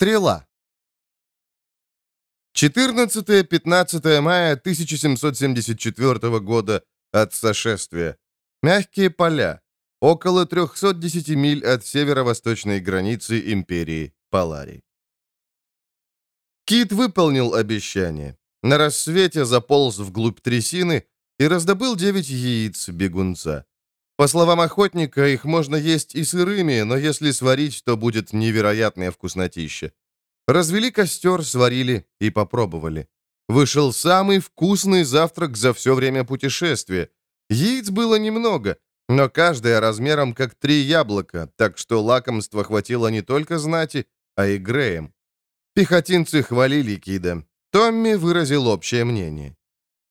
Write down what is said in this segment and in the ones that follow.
Стрела. 14-15 мая 1774 года от сошествия. Мягкие поля. Около 310 миль от северо-восточной границы империи Палари. Кит выполнил обещание. На рассвете заполз вглубь трясины и раздобыл девять яиц бегунца. По словам охотника, их можно есть и сырыми, но если сварить, то будет невероятное вкуснотища. Развели костер, сварили и попробовали. Вышел самый вкусный завтрак за все время путешествия. Яиц было немного, но каждое размером как три яблока, так что лакомства хватило не только знати, а и Греем. Пехотинцы хвалили Кида. Томми выразил общее мнение.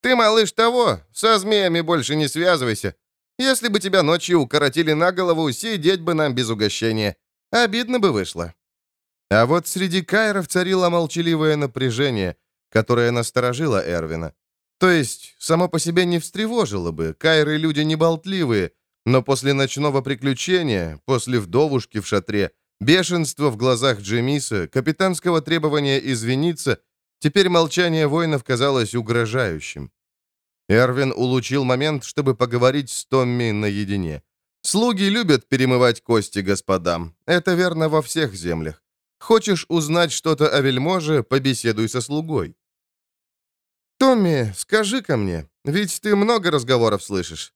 «Ты, малыш, того, со змеями больше не связывайся. Если бы тебя ночью укоротили на голову, сидеть бы нам без угощения. Обидно бы вышло». А вот среди кайров царило молчаливое напряжение, которое насторожило Эрвина. То есть, само по себе не встревожило бы, кайры люди не болтливые, но после ночного приключения, после вдовушки в шатре, бешенства в глазах Джемиса, капитанского требования извиниться, теперь молчание воинов казалось угрожающим. Эрвин улучил момент, чтобы поговорить с Томми наедине. Слуги любят перемывать кости господам. Это верно во всех землях. Хочешь узнать что-то о вельможе, побеседуй со слугой. «Томми, скажи-ка мне, ведь ты много разговоров слышишь».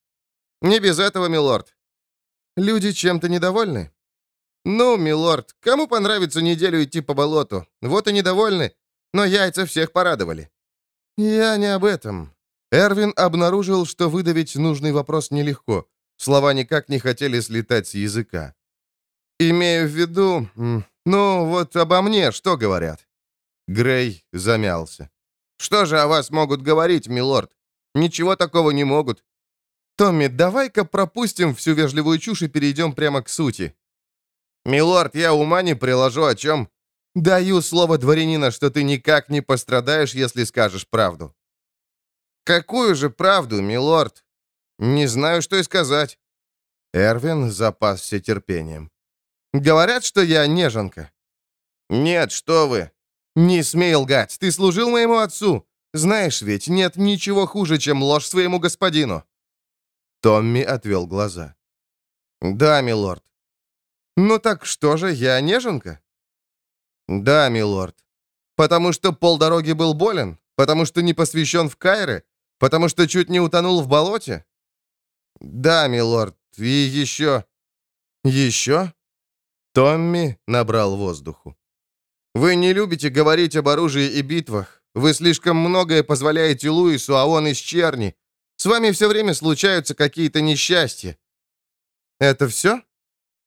«Не без этого, милорд». «Люди чем-то недовольны?» «Ну, милорд, кому понравится неделю идти по болоту? Вот и недовольны, но яйца всех порадовали». «Я не об этом. Эрвин обнаружил, что выдавить нужный вопрос нелегко. Слова никак не хотели слетать с языка. «Имею в виду... Ну, вот обо мне что говорят?» Грей замялся. «Что же о вас могут говорить, милорд? Ничего такого не могут». «Томми, давай-ка пропустим всю вежливую чушь и перейдем прямо к сути». «Милорд, я ума не приложу, о чем...» «Даю слово дворянина, что ты никак не пострадаешь, если скажешь правду». «Какую же правду, милорд? Не знаю, что и сказать». Эрвин запасся терпением. «Говорят, что я неженка». «Нет, что вы». «Не смей лгать, ты служил моему отцу. Знаешь ведь, нет ничего хуже, чем ложь своему господину». Томми отвел глаза. «Да, милорд». «Ну так что же, я неженка?» «Да, милорд. Потому что полдороги был болен? Потому что не посвящен в Кайры? Потому что чуть не утонул в болоте? Да, милорд, и еще... Еще? Томми набрал воздуху. Вы не любите говорить об оружии и битвах. Вы слишком многое позволяете Луису, а он из черни. С вами все время случаются какие-то несчастья. Это все?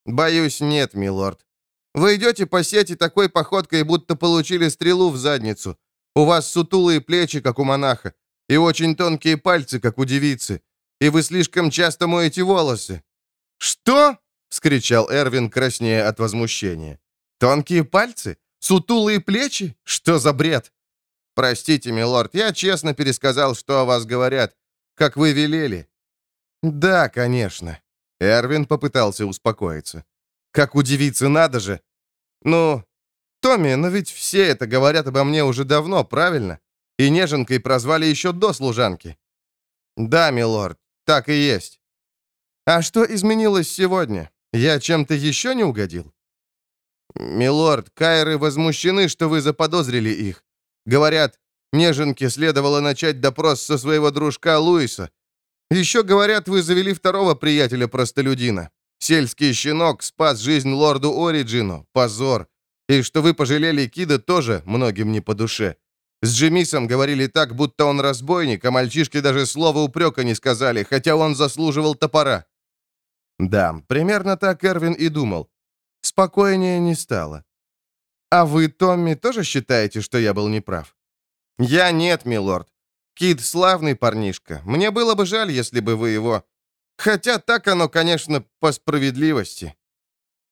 Боюсь, нет, милорд. Вы идете по сети такой походкой, будто получили стрелу в задницу. У вас сутулые плечи, как у монаха и очень тонкие пальцы, как у девицы, и вы слишком часто моете волосы». «Что?» — вскричал Эрвин, краснея от возмущения. «Тонкие пальцы? Сутулые плечи? Что за бред?» «Простите, милорд, я честно пересказал, что о вас говорят, как вы велели». «Да, конечно». Эрвин попытался успокоиться. «Как у девицы, надо же!» «Ну, Томми, но ведь все это говорят обо мне уже давно, правильно? И неженкой прозвали еще до служанки. Да, милорд, так и есть. А что изменилось сегодня? Я чем-то еще не угодил? Милорд, кайры возмущены, что вы заподозрили их. Говорят, неженке следовало начать допрос со своего дружка Луиса. Еще говорят, вы завели второго приятеля-простолюдина. Сельский щенок спас жизнь лорду Ориджину. Позор. И что вы пожалели Кида тоже многим не по душе. С Джемисом говорили так, будто он разбойник, а мальчишки даже слова упрека не сказали, хотя он заслуживал топора. Да, примерно так Эрвин и думал. Спокойнее не стало. А вы, Томми, тоже считаете, что я был неправ? Я нет, милорд. Кид славный парнишка. Мне было бы жаль, если бы вы его... Хотя так оно, конечно, по справедливости.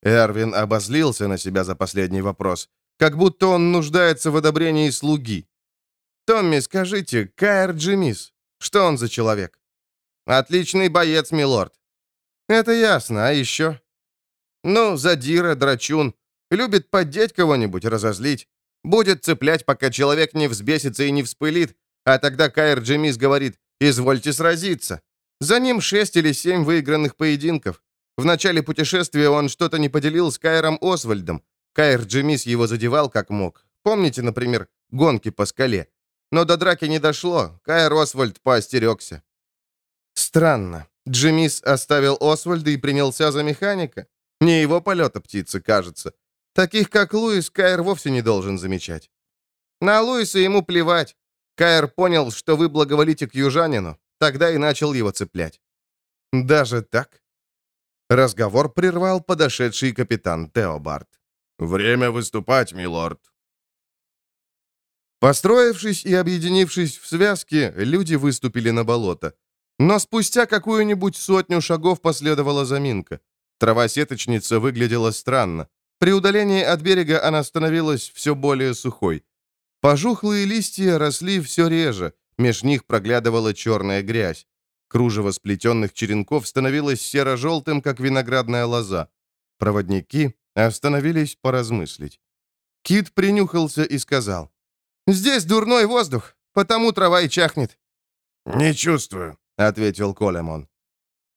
Эрвин обозлился на себя за последний вопрос, как будто он нуждается в одобрении слуги. «Томми, скажите, Каэр Джимис, что он за человек?» «Отличный боец, милорд». «Это ясно, а еще?» «Ну, задира, драчун. Любит поддеть кого-нибудь, разозлить. Будет цеплять, пока человек не взбесится и не вспылит, а тогда Кайр Джемис говорит «Извольте сразиться». За ним шесть или семь выигранных поединков. В начале путешествия он что-то не поделил с Кайром Освальдом. Кайр Джемис его задевал как мог. Помните, например, гонки по скале? Но до драки не дошло. Кайр Освальд поостерегся. Странно. Джемис оставил Освальда и принялся за механика. Не его полета птицы, кажется. Таких, как Луис, Кайр вовсе не должен замечать. На Луиса ему плевать. Кайр понял, что вы благоволите к южанину, тогда и начал его цеплять. Даже так? Разговор прервал подошедший капитан Теобард. «Время выступать, милорд». Построившись и объединившись в связке, люди выступили на болото. Но спустя какую-нибудь сотню шагов последовала заминка. Трава-сеточница выглядела странно. При удалении от берега она становилась все более сухой. Пожухлые листья росли все реже, меж них проглядывала черная грязь. Кружево сплетенных черенков становилось серо-желтым, как виноградная лоза. Проводники остановились поразмыслить. Кит принюхался и сказал, «Здесь дурной воздух, потому трава и чахнет». «Не чувствую», — ответил Колемон.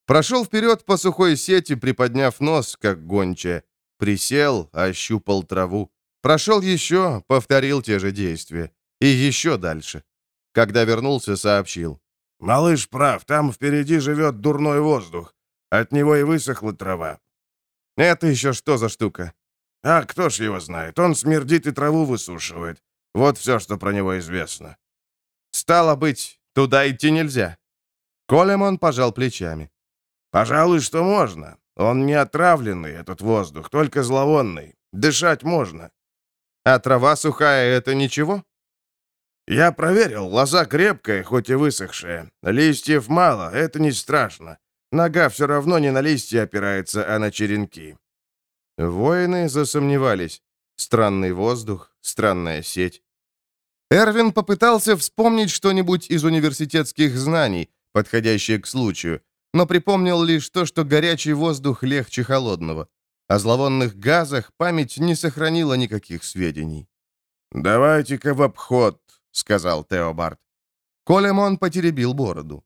Прошел вперед по сухой сети, приподняв нос, как гончая. Присел, ощупал траву. Прошел еще, повторил те же действия. И еще дальше. Когда вернулся, сообщил. «Малыш прав, там впереди живет дурной воздух. От него и высохла трава». «Это еще что за штука?» «А кто ж его знает? Он смердит и траву высушивает. Вот все, что про него известно». «Стало быть, туда идти нельзя». Колемон пожал плечами. «Пожалуй, что можно. Он не отравленный, этот воздух, только зловонный. Дышать можно». «А трава сухая — это ничего?» «Я проверил, лоза крепкая, хоть и высохшая. Листьев мало, это не страшно. Нога все равно не на листья опирается, а на черенки». Воины засомневались. Странный воздух, странная сеть. Эрвин попытался вспомнить что-нибудь из университетских знаний, подходящее к случаю, но припомнил лишь то, что горячий воздух легче холодного. О зловонных газах память не сохранила никаких сведений. «Давайте-ка в обход», — сказал Теобард. Колемон потеребил бороду.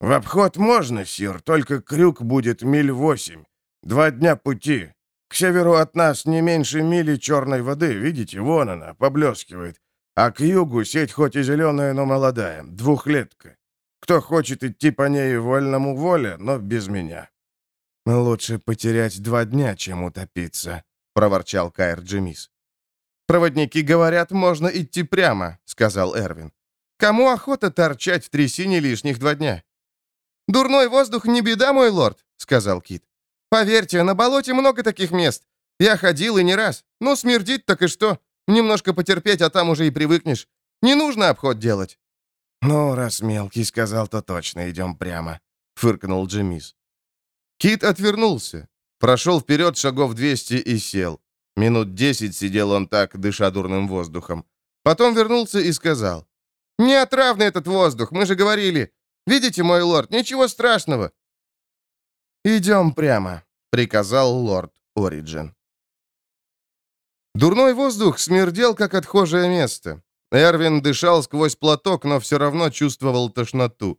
«В обход можно, сир, только крюк будет миль восемь. Два дня пути. К северу от нас не меньше мили черной воды, видите, вон она, поблескивает. А к югу сеть хоть и зеленая, но молодая, двухлетка. Кто хочет идти по ней вольному воле, но без меня». «Лучше потерять два дня, чем утопиться», — проворчал Кайр Джемис. «Проводники говорят, можно идти прямо», — сказал Эрвин. «Кому охота торчать в трясине лишних два дня?» «Дурной воздух не беда, мой лорд», — сказал Кит. «Поверьте, на болоте много таких мест. Я ходил и не раз. Ну, смердит так и что? Немножко потерпеть, а там уже и привыкнешь. Не нужно обход делать». «Ну, раз мелкий сказал, то точно идем прямо», — фыркнул Джемис. Кит отвернулся, прошел вперед шагов 200 и сел. Минут 10 сидел он так, дыша дурным воздухом. Потом вернулся и сказал. «Не отравный этот воздух, мы же говорили. Видите, мой лорд, ничего страшного». «Идем прямо», — приказал лорд Ориджин. Дурной воздух смердел, как отхожее место. Эрвин дышал сквозь платок, но все равно чувствовал тошноту.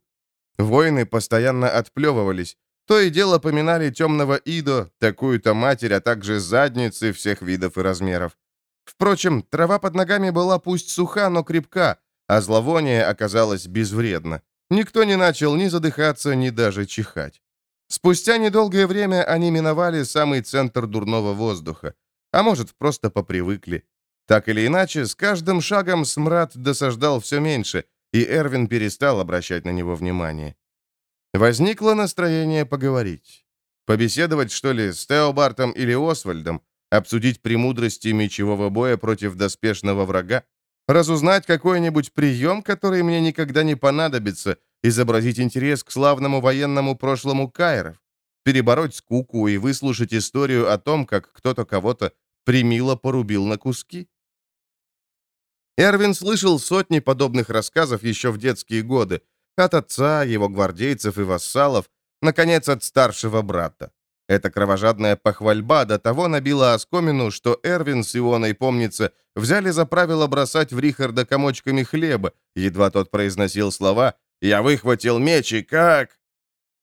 Воины постоянно отплевывались. То и дело поминали темного Идо, такую-то матерь, а также задницы всех видов и размеров. Впрочем, трава под ногами была пусть суха, но крепка, а зловоние оказалось безвредно. Никто не начал ни задыхаться, ни даже чихать. Спустя недолгое время они миновали самый центр дурного воздуха. А может, просто попривыкли. Так или иначе, с каждым шагом смрад досаждал все меньше, и Эрвин перестал обращать на него внимание. Возникло настроение поговорить. Побеседовать, что ли, с Теобартом или Освальдом, обсудить премудрости мечевого боя против доспешного врага, разузнать какой-нибудь прием, который мне никогда не понадобится, изобразить интерес к славному военному прошлому Кайров, перебороть скуку и выслушать историю о том, как кто-то кого-то примило порубил на куски. Эрвин слышал сотни подобных рассказов еще в детские годы, от отца, его гвардейцев и вассалов, наконец, от старшего брата. Эта кровожадная похвальба до того набила оскомину, что Эрвин с Ионой, помнится, взяли за правило бросать в Рихарда комочками хлеба, едва тот произносил слова «Я выхватил меч и как...»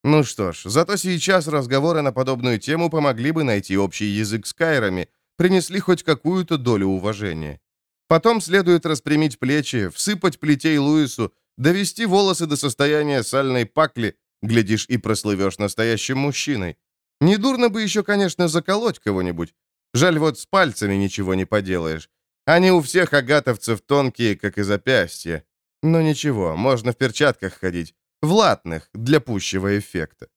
Ну что ж, зато сейчас разговоры на подобную тему помогли бы найти общий язык с Кайрами, принесли хоть какую-то долю уважения. Потом следует распрямить плечи, всыпать плетей Луису, довести волосы до состояния сальной пакли, глядишь и прослывешь настоящим мужчиной. Недурно бы еще, конечно, заколоть кого-нибудь. Жаль, вот с пальцами ничего не поделаешь. Они у всех агатовцев тонкие, как и запястья. Но ничего, можно в перчатках ходить. В латных, для пущего эффекта.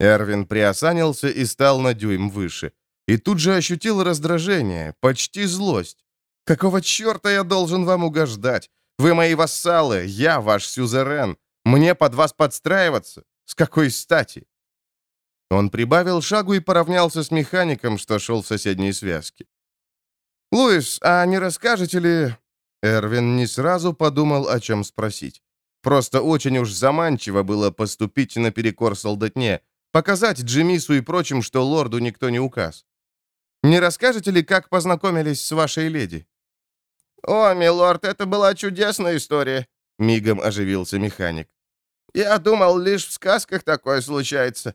Эрвин приосанился и стал на дюйм выше. И тут же ощутил раздражение, почти злость. «Какого черта я должен вам угождать? Вы мои вассалы, я ваш сюзерен. Мне под вас подстраиваться? С какой стати?» Он прибавил шагу и поравнялся с механиком, что шел в соседней связке. «Луис, а не расскажете ли...» Эрвин не сразу подумал, о чем спросить. Просто очень уж заманчиво было поступить наперекор солдатне, показать Джимису и прочим, что лорду никто не указ. «Не расскажете ли, как познакомились с вашей леди?» «О, милорд, это была чудесная история», — мигом оживился механик. «Я думал, лишь в сказках такое случается.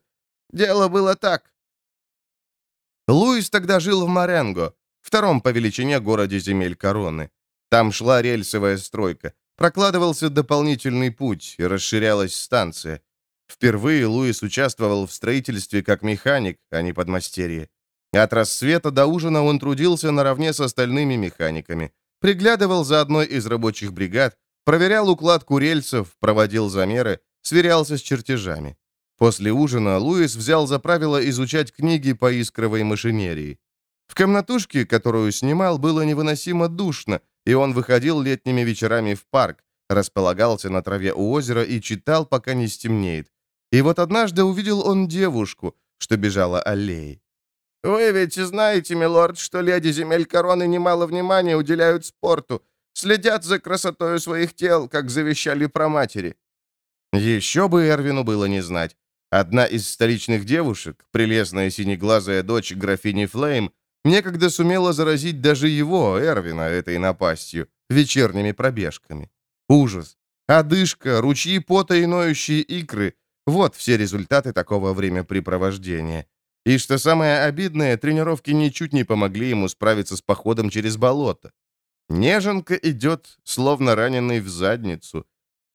Дело было так. Луис тогда жил в Маренго, втором по величине городе земель короны. Там шла рельсовая стройка, прокладывался дополнительный путь, расширялась станция. Впервые Луис участвовал в строительстве как механик, а не подмастерье. От рассвета до ужина он трудился наравне с остальными механиками, приглядывал за одной из рабочих бригад, проверял укладку рельсов, проводил замеры, сверялся с чертежами. После ужина Луис взял за правило изучать книги по искровой машинерии. В комнатушке, которую снимал, было невыносимо душно, и он выходил летними вечерами в парк, располагался на траве у озера и читал, пока не стемнеет. И вот однажды увидел он девушку, что бежала аллеей. «Вы ведь знаете, милорд, что леди земель короны немало внимания уделяют спорту, следят за красотой своих тел, как завещали про матери». Еще бы Эрвину было не знать. Одна из столичных девушек, прелестная синеглазая дочь графини Флейм, некогда сумела заразить даже его, Эрвина, этой напастью, вечерними пробежками. Ужас. Одышка, ручьи пота и ноющие икры — вот все результаты такого времяпрепровождения. И что самое обидное, тренировки ничуть не помогли ему справиться с походом через болото. Неженка идет, словно раненый в задницу.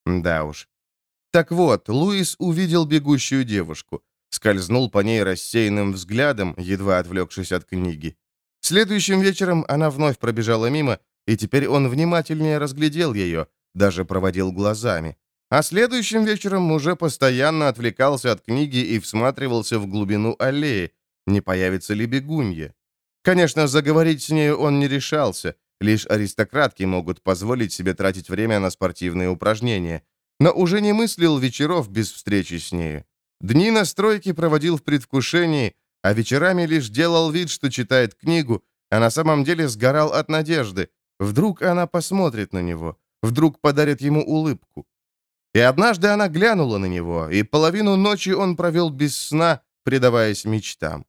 Да уж, так вот, Луис увидел бегущую девушку, скользнул по ней рассеянным взглядом, едва отвлекшись от книги. Следующим вечером она вновь пробежала мимо, и теперь он внимательнее разглядел ее, даже проводил глазами. А следующим вечером уже постоянно отвлекался от книги и всматривался в глубину аллеи, не появится ли бегунья. Конечно, заговорить с нею он не решался, лишь аристократки могут позволить себе тратить время на спортивные упражнения но уже не мыслил вечеров без встречи с нею. Дни на стройке проводил в предвкушении, а вечерами лишь делал вид, что читает книгу, а на самом деле сгорал от надежды. Вдруг она посмотрит на него, вдруг подарит ему улыбку. И однажды она глянула на него, и половину ночи он провел без сна, предаваясь мечтам.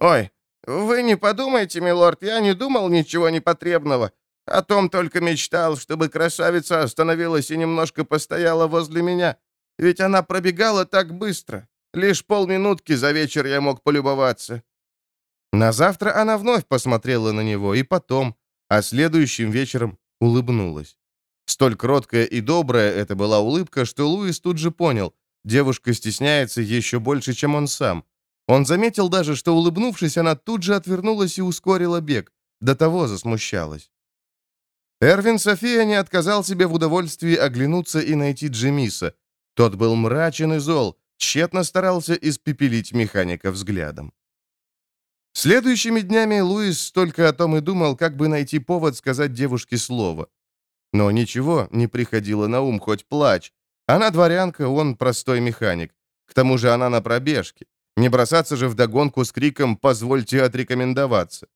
«Ой, вы не подумайте, милорд, я не думал ничего непотребного. О том только мечтал, чтобы красавица остановилась и немножко постояла возле меня. Ведь она пробегала так быстро. Лишь полминутки за вечер я мог полюбоваться. На завтра она вновь посмотрела на него, и потом, а следующим вечером улыбнулась. Столь кроткая и добрая это была улыбка, что Луис тут же понял, девушка стесняется еще больше, чем он сам. Он заметил даже, что, улыбнувшись, она тут же отвернулась и ускорила бег, до того засмущалась. Эрвин София не отказал себе в удовольствии оглянуться и найти Джемиса. Тот был мрачен и зол, тщетно старался испепелить механика взглядом. Следующими днями Луис только о том и думал, как бы найти повод сказать девушке слово. Но ничего не приходило на ум, хоть плачь. Она дворянка, он простой механик. К тому же она на пробежке. Не бросаться же вдогонку с криком «позвольте отрекомендоваться».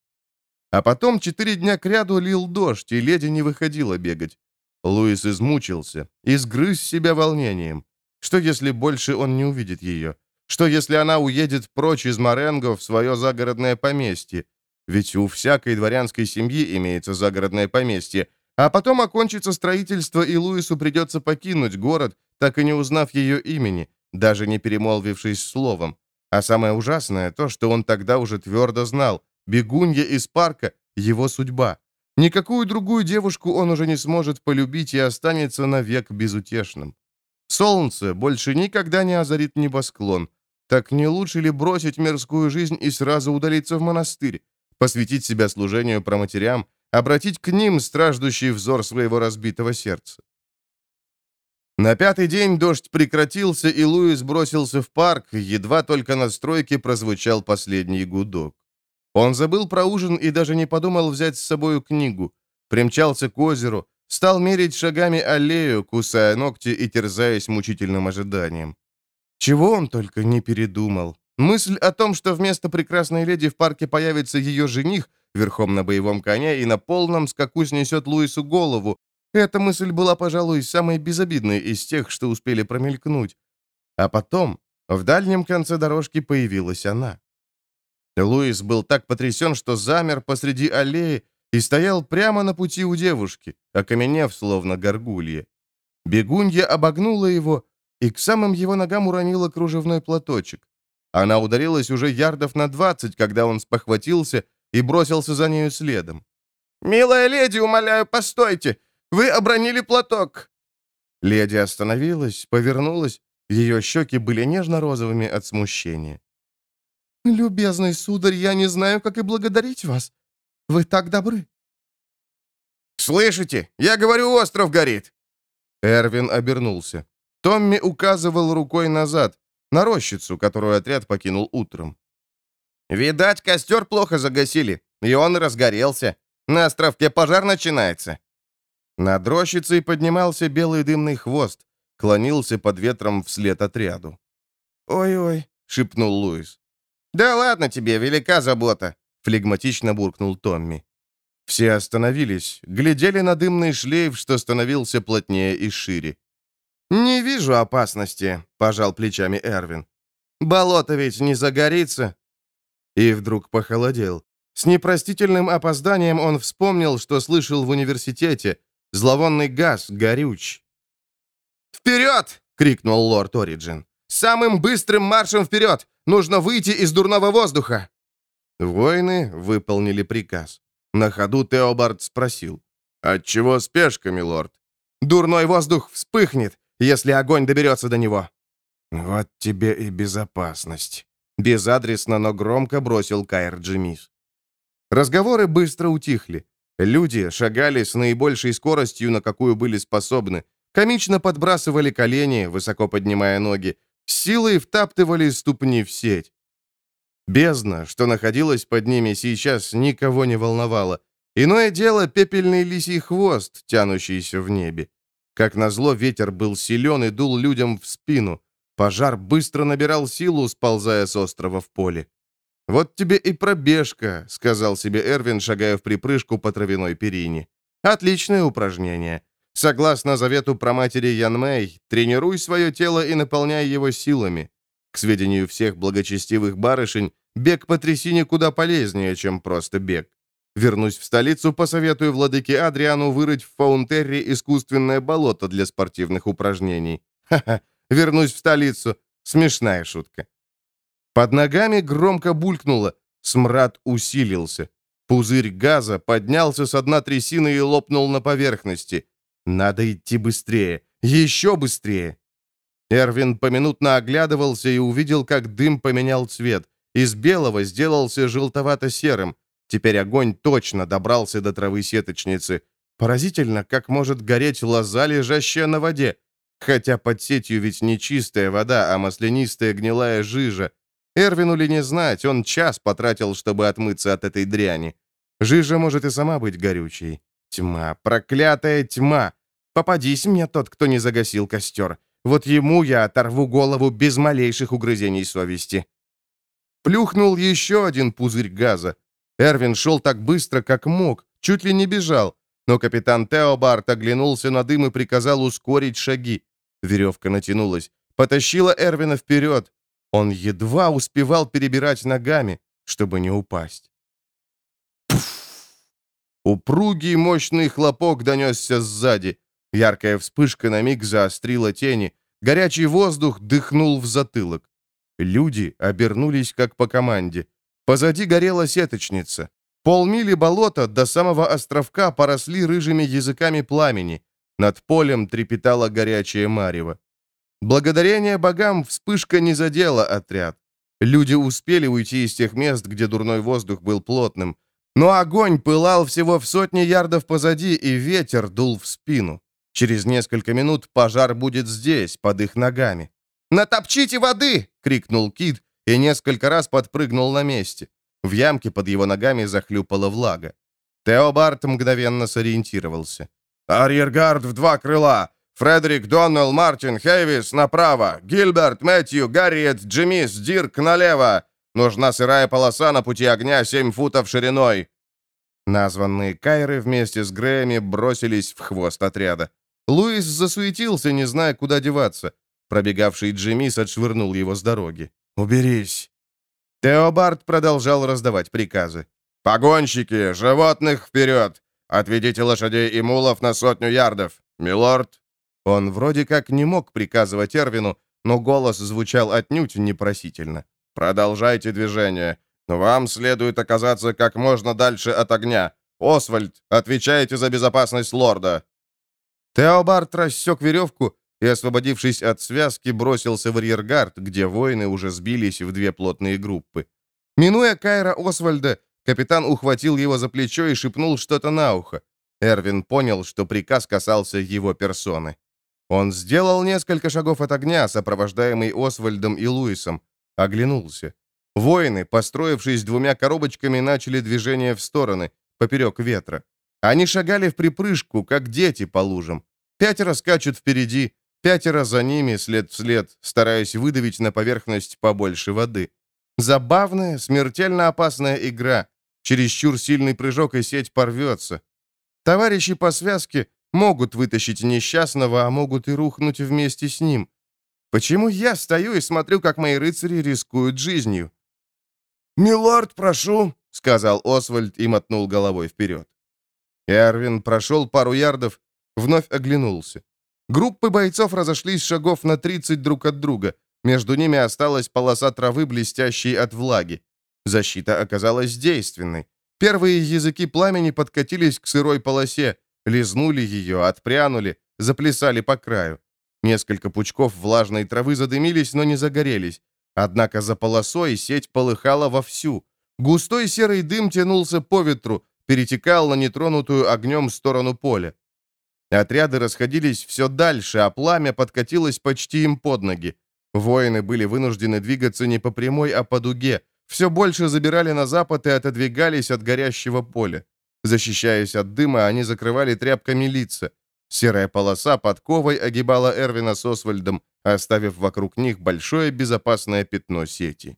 А потом четыре дня кряду лил дождь, и леди не выходила бегать. Луис измучился, изгрыз себя волнением. Что, если больше он не увидит ее? Что, если она уедет прочь из Маренго в свое загородное поместье? Ведь у всякой дворянской семьи имеется загородное поместье, а потом окончится строительство, и Луису придется покинуть город, так и не узнав ее имени, даже не перемолвившись словом. А самое ужасное то, что он тогда уже твердо знал, бегунья из парка — его судьба. Никакую другую девушку он уже не сможет полюбить и останется навек безутешным. Солнце больше никогда не озарит небосклон. Так не лучше ли бросить мирскую жизнь и сразу удалиться в монастырь, посвятить себя служению проматерям, обратить к ним страждущий взор своего разбитого сердца? На пятый день дождь прекратился, и Луис бросился в парк, едва только на стройке прозвучал последний гудок. Он забыл про ужин и даже не подумал взять с собою книгу. Примчался к озеру, стал мерить шагами аллею, кусая ногти и терзаясь мучительным ожиданием. Чего он только не передумал. Мысль о том, что вместо прекрасной леди в парке появится ее жених, верхом на боевом коне и на полном скаку снесет Луису голову, эта мысль была, пожалуй, самой безобидной из тех, что успели промелькнуть. А потом в дальнем конце дорожки появилась она. Луис был так потрясен, что замер посреди аллеи и стоял прямо на пути у девушки, окаменев, словно горгулья. Бегунья обогнула его и к самым его ногам уронила кружевной платочек. Она ударилась уже ярдов на двадцать, когда он спохватился и бросился за нею следом. «Милая леди, умоляю, постойте! Вы обронили платок!» Леди остановилась, повернулась. Ее щеки были нежно-розовыми от смущения. «Любезный сударь, я не знаю, как и благодарить вас. Вы так добры». «Слышите? Я говорю, остров горит!» Эрвин обернулся. Томми указывал рукой назад, на рощицу, которую отряд покинул утром. «Видать, костер плохо загасили, и он разгорелся. На островке пожар начинается». Над рощицей поднимался белый дымный хвост, клонился под ветром вслед отряду. «Ой-ой», — шепнул Луис. «Да ладно тебе, велика забота», — флегматично буркнул Томми. Все остановились, глядели на дымный шлейф, что становился плотнее и шире. «Не вижу опасности», — пожал плечами Эрвин. «Болото ведь не загорится». И вдруг похолодел. С непростительным опозданием он вспомнил, что слышал в университете. Зловонный газ, горюч. «Вперед!» — крикнул лорд Ориджин. «Самым быстрым маршем вперед! Нужно выйти из дурного воздуха!» Воины выполнили приказ. На ходу Теобард спросил. «Отчего спешка, милорд?» «Дурной воздух вспыхнет, если огонь доберется до него». «Вот тебе и безопасность», — безадресно, но громко бросил Кайр Джимис. Разговоры быстро утихли. Люди шагали с наибольшей скоростью, на какую были способны, комично подбрасывали колени, высоко поднимая ноги, силой втаптывали ступни в сеть. Бездна, что находилась под ними сейчас, никого не волновала. Иное дело пепельный лисий хвост, тянущийся в небе. Как назло, ветер был силен и дул людям в спину. Пожар быстро набирал силу, сползая с острова в поле. «Вот тебе и пробежка», — сказал себе Эрвин, шагая в припрыжку по травяной перине. «Отличное упражнение. Согласно завету про матери Ян Мэй, тренируй свое тело и наполняй его силами. К сведению всех благочестивых барышень, бег по трясине куда полезнее, чем просто бег. Вернусь в столицу, посоветую владыке Адриану вырыть в Фаунтерре искусственное болото для спортивных упражнений. Ха-ха, вернусь в столицу. Смешная шутка. Под ногами громко булькнуло, смрад усилился. Пузырь газа поднялся с дна трясины и лопнул на поверхности. Надо идти быстрее, еще быстрее. Эрвин поминутно оглядывался и увидел, как дым поменял цвет. Из белого сделался желтовато-серым. Теперь огонь точно добрался до травы сеточницы. Поразительно, как может гореть лоза, лежащая на воде. Хотя под сетью ведь не чистая вода, а маслянистая гнилая жижа. Эрвину ли не знать, он час потратил, чтобы отмыться от этой дряни. Жижа может и сама быть горючей. Тьма, проклятая тьма. Попадись мне тот, кто не загасил костер. Вот ему я оторву голову без малейших угрызений совести. Плюхнул еще один пузырь газа. Эрвин шел так быстро, как мог, чуть ли не бежал. Но капитан Теобарт оглянулся на дым и приказал ускорить шаги. Веревка натянулась, потащила Эрвина вперед. Он едва успевал перебирать ногами, чтобы не упасть. Пуф! Упругий мощный хлопок донесся сзади. Яркая вспышка на миг заострила тени. Горячий воздух дыхнул в затылок. Люди обернулись как по команде. Позади горела сеточница. Полмили болота до самого островка поросли рыжими языками пламени. Над полем трепетало горячее марево. Благодарение богам вспышка не задела отряд. Люди успели уйти из тех мест, где дурной воздух был плотным. Но огонь пылал всего в сотни ярдов позади, и ветер дул в спину. Через несколько минут пожар будет здесь, под их ногами. «Натопчите воды!» — крикнул Кит и несколько раз подпрыгнул на месте. В ямке под его ногами захлюпала влага. Теобард мгновенно сориентировался. «Арьергард в два крыла! Фредерик, Доннелл, Мартин, Хейвис направо! Гильберт, Мэтью, Гарриет, Джимис, Дирк налево! Нужна сырая полоса на пути огня 7 футов шириной!» Названные Кайры вместе с Грэями бросились в хвост отряда. Луис засуетился, не зная, куда деваться. Пробегавший Джимис отшвырнул его с дороги. «Уберись!» Теобард продолжал раздавать приказы. «Погонщики! Животных вперед! Отведите лошадей и мулов на сотню ярдов! Милорд!» Он вроде как не мог приказывать Эрвину, но голос звучал отнюдь непросительно. «Продолжайте движение, вам следует оказаться как можно дальше от огня. Освальд, отвечайте за безопасность лорда!» Теобард рассек веревку и, освободившись от связки, бросился в арьергард, где воины уже сбились в две плотные группы. Минуя Кайра Освальда, капитан ухватил его за плечо и шепнул что-то на ухо. Эрвин понял, что приказ касался его персоны. Он сделал несколько шагов от огня, сопровождаемый Освальдом и Луисом. Оглянулся. Воины, построившись двумя коробочками, начали движение в стороны, поперек ветра. Они шагали в припрыжку, как дети по лужам. Пятеро скачут впереди, пятеро за ними, след в след, стараясь выдавить на поверхность побольше воды. Забавная, смертельно опасная игра. Чересчур сильный прыжок, и сеть порвется. Товарищи по связке могут вытащить несчастного, а могут и рухнуть вместе с ним. Почему я стою и смотрю, как мои рыцари рискуют жизнью? «Милорд, прошу», — сказал Освальд и мотнул головой вперед. Эрвин прошел пару ярдов, вновь оглянулся. Группы бойцов разошлись шагов на 30 друг от друга. Между ними осталась полоса травы, блестящей от влаги. Защита оказалась действенной. Первые языки пламени подкатились к сырой полосе, лизнули ее, отпрянули, заплясали по краю. Несколько пучков влажной травы задымились, но не загорелись. Однако за полосой сеть полыхала вовсю. Густой серый дым тянулся по ветру, перетекал на нетронутую огнем сторону поля. Отряды расходились все дальше, а пламя подкатилось почти им под ноги. Воины были вынуждены двигаться не по прямой, а по дуге. Все больше забирали на запад и отодвигались от горящего поля. Защищаясь от дыма, они закрывали тряпками лица. Серая полоса подковой огибала Эрвина с Освальдом, оставив вокруг них большое безопасное пятно сети.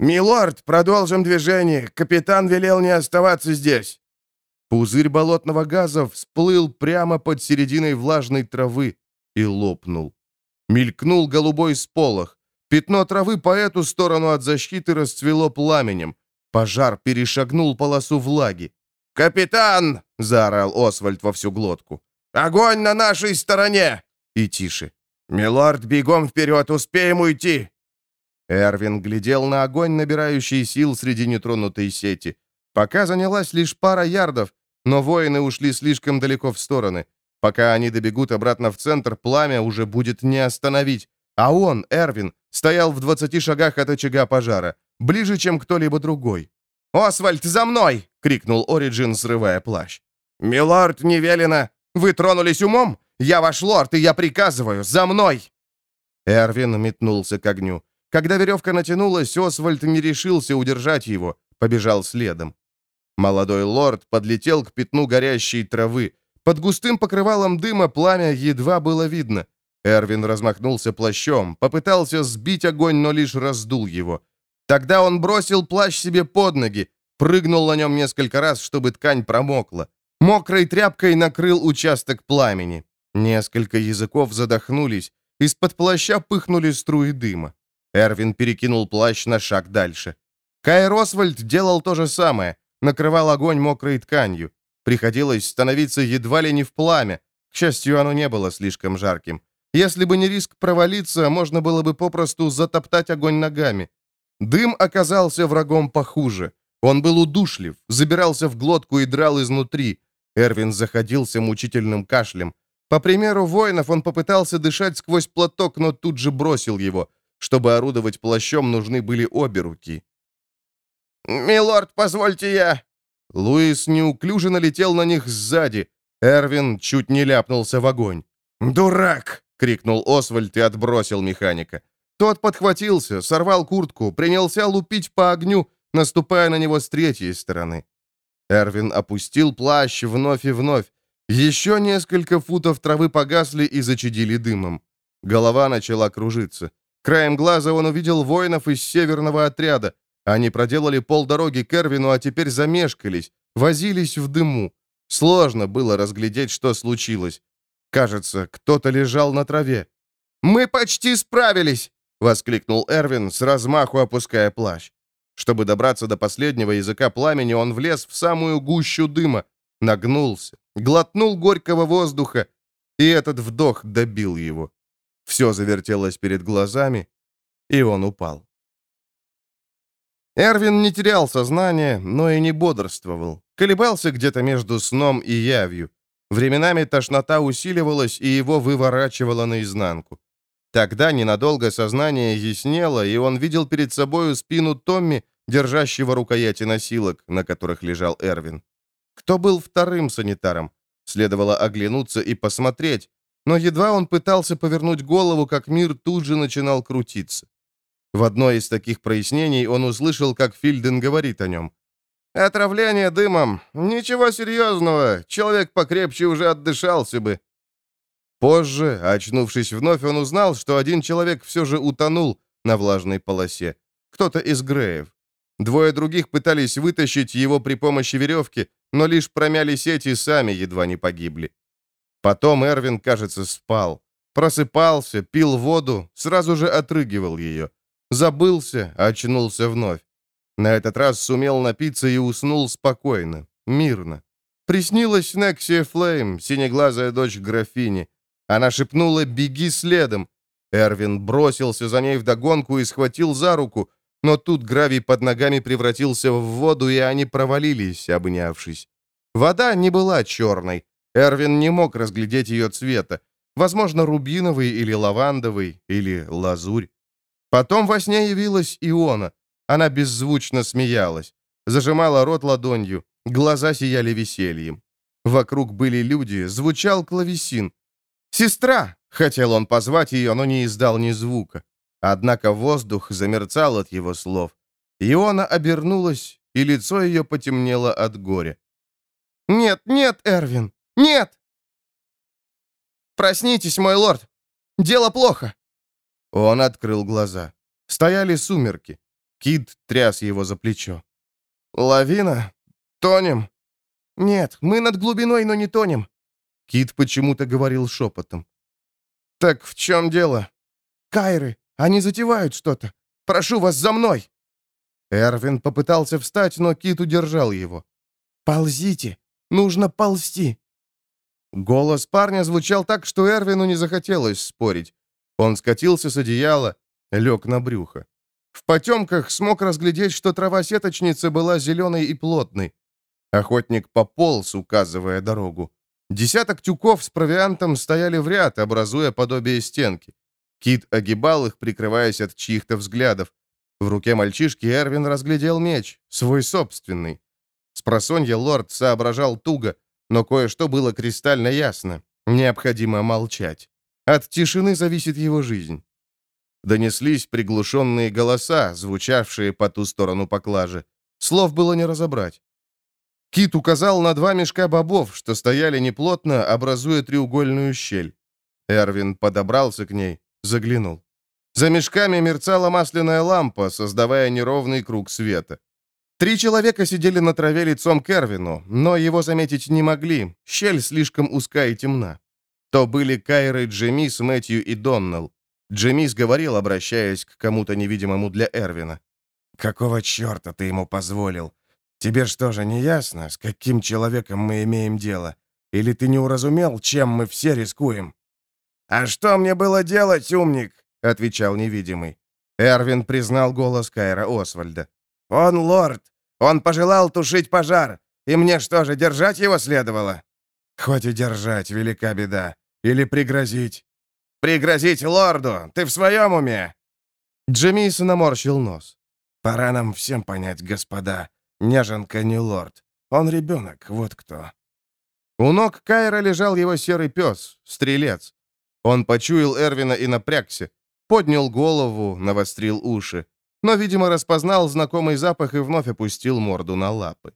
«Милорд, продолжим движение. Капитан велел не оставаться здесь». Пузырь болотного газа всплыл прямо под серединой влажной травы и лопнул. Мелькнул голубой сполох. Пятно травы по эту сторону от защиты расцвело пламенем. Пожар перешагнул полосу влаги. «Капитан!» — заорал Освальд во всю глотку. «Огонь на нашей стороне!» И тише. «Милорд, бегом вперед, успеем уйти!» Эрвин глядел на огонь, набирающий сил среди нетронутой сети. Пока занялась лишь пара ярдов, но воины ушли слишком далеко в стороны. Пока они добегут обратно в центр, пламя уже будет не остановить. А он, Эрвин, стоял в 20 шагах от очага пожара, ближе, чем кто-либо другой. «Освальд, за мной!» — крикнул Ориджин, срывая плащ. «Милорд, не велено! Вы тронулись умом? Я ваш лорд, и я приказываю! За мной!» Эрвин метнулся к огню. Когда веревка натянулась, Освальд не решился удержать его, побежал следом. Молодой лорд подлетел к пятну горящей травы. Под густым покрывалом дыма пламя едва было видно. Эрвин размахнулся плащом, попытался сбить огонь, но лишь раздул его. Тогда он бросил плащ себе под ноги, прыгнул на нем несколько раз, чтобы ткань промокла. Мокрой тряпкой накрыл участок пламени. Несколько языков задохнулись. Из-под плаща пыхнули струи дыма. Эрвин перекинул плащ на шаг дальше. Кай Росвальд делал то же самое, накрывал огонь мокрой тканью. Приходилось становиться едва ли не в пламя. К счастью, оно не было слишком жарким. Если бы не риск провалиться, можно было бы попросту затоптать огонь ногами. Дым оказался врагом похуже. Он был удушлив, забирался в глотку и драл изнутри. Эрвин заходился мучительным кашлем. По примеру воинов, он попытался дышать сквозь платок, но тут же бросил его. Чтобы орудовать плащом, нужны были обе руки. «Милорд, позвольте я...» Луис неуклюже налетел на них сзади. Эрвин чуть не ляпнулся в огонь. «Дурак!» — крикнул Освальд и отбросил механика. Тот подхватился, сорвал куртку, принялся лупить по огню, наступая на него с третьей стороны. Эрвин опустил плащ вновь и вновь. Еще несколько футов травы погасли и зачадили дымом. Голова начала кружиться. Краем глаза он увидел воинов из северного отряда. Они проделали полдороги к Эрвину, а теперь замешкались, возились в дыму. Сложно было разглядеть, что случилось. Кажется, кто-то лежал на траве. «Мы почти справились!» — воскликнул Эрвин, с размаху опуская плащ. Чтобы добраться до последнего языка пламени, он влез в самую гущу дыма, нагнулся, глотнул горького воздуха, и этот вдох добил его. Все завертелось перед глазами, и он упал. Эрвин не терял сознание, но и не бодрствовал. Колебался где-то между сном и явью. Временами тошнота усиливалась, и его выворачивало наизнанку. Тогда ненадолго сознание яснело, и он видел перед собою спину Томми, держащего рукояти носилок, на которых лежал Эрвин. Кто был вторым санитаром? Следовало оглянуться и посмотреть, но едва он пытался повернуть голову, как мир тут же начинал крутиться. В одной из таких прояснений он услышал, как Фильден говорит о нем. «Отравление дымом. Ничего серьезного. Человек покрепче уже отдышался бы. Позже, очнувшись вновь, он узнал, что один человек все же утонул на влажной полосе. Кто-то из Греев. Двое других пытались вытащить его при помощи веревки, но лишь промяли сеть и сами едва не погибли. Потом Эрвин, кажется, спал. Просыпался, пил воду, сразу же отрыгивал ее. Забылся, очнулся вновь. На этот раз сумел напиться и уснул спокойно, мирно. Приснилась Нексия Флейм, синеглазая дочь графини. Она шепнула «беги следом». Эрвин бросился за ней вдогонку и схватил за руку, но тут гравий под ногами превратился в воду, и они провалились, обнявшись. Вода не была черной. Эрвин не мог разглядеть ее цвета. Возможно, рубиновый или лавандовый, или лазурь. Потом во сне явилась Иона. Она беззвучно смеялась. Зажимала рот ладонью, глаза сияли весельем. Вокруг были люди, звучал клавесин. «Сестра!» — хотел он позвать ее, но не издал ни звука. Однако воздух замерцал от его слов. Иона обернулась, и лицо ее потемнело от горя. «Нет, нет, Эрвин, нет!» «Проснитесь, мой лорд! Дело плохо!» Он открыл глаза. Стояли сумерки. Кит тряс его за плечо. «Лавина? Тонем?» «Нет, мы над глубиной, но не тонем. Кит почему-то говорил шепотом. «Так в чем дело?» «Кайры, они затевают что-то. Прошу вас за мной!» Эрвин попытался встать, но Кит удержал его. «Ползите! Нужно ползти!» Голос парня звучал так, что Эрвину не захотелось спорить. Он скатился с одеяла, лег на брюхо. В потемках смог разглядеть, что трава сеточницы была зеленой и плотной. Охотник пополз, указывая дорогу. Десяток тюков с провиантом стояли в ряд, образуя подобие стенки. Кит огибал их, прикрываясь от чьих-то взглядов. В руке мальчишки Эрвин разглядел меч, свой собственный. Спросонья лорд соображал туго, но кое-что было кристально ясно. Необходимо молчать. От тишины зависит его жизнь. Донеслись приглушенные голоса, звучавшие по ту сторону поклажи. Слов было не разобрать. Кит указал на два мешка бобов, что стояли неплотно, образуя треугольную щель. Эрвин подобрался к ней, заглянул. За мешками мерцала масляная лампа, создавая неровный круг света. Три человека сидели на траве лицом к Эрвину, но его заметить не могли, щель слишком узка и темна. то были Кайры, Джемис, Мэтью и Доннелл. Джемис говорил, обращаясь к кому-то невидимому для Эрвина. «Какого черта ты ему позволил? Тебе что же не ясно, с каким человеком мы имеем дело? Или ты не уразумел, чем мы все рискуем?» «А что мне было делать, умник?» — отвечал невидимый. Эрвин признал голос Кайра Освальда. «Он лорд. Он пожелал тушить пожар. И мне что же, держать его следовало?» «Хоть держать, велика беда. Или пригрозить». «Пригрозить лорду? Ты в своем уме?» Джемис наморщил нос. «Пора нам всем понять, господа. Неженка не лорд. Он ребенок, вот кто». У ног Кайра лежал его серый пес, стрелец. Он почуял Эрвина и напрягся, поднял голову, навострил уши, но, видимо, распознал знакомый запах и вновь опустил морду на лапы.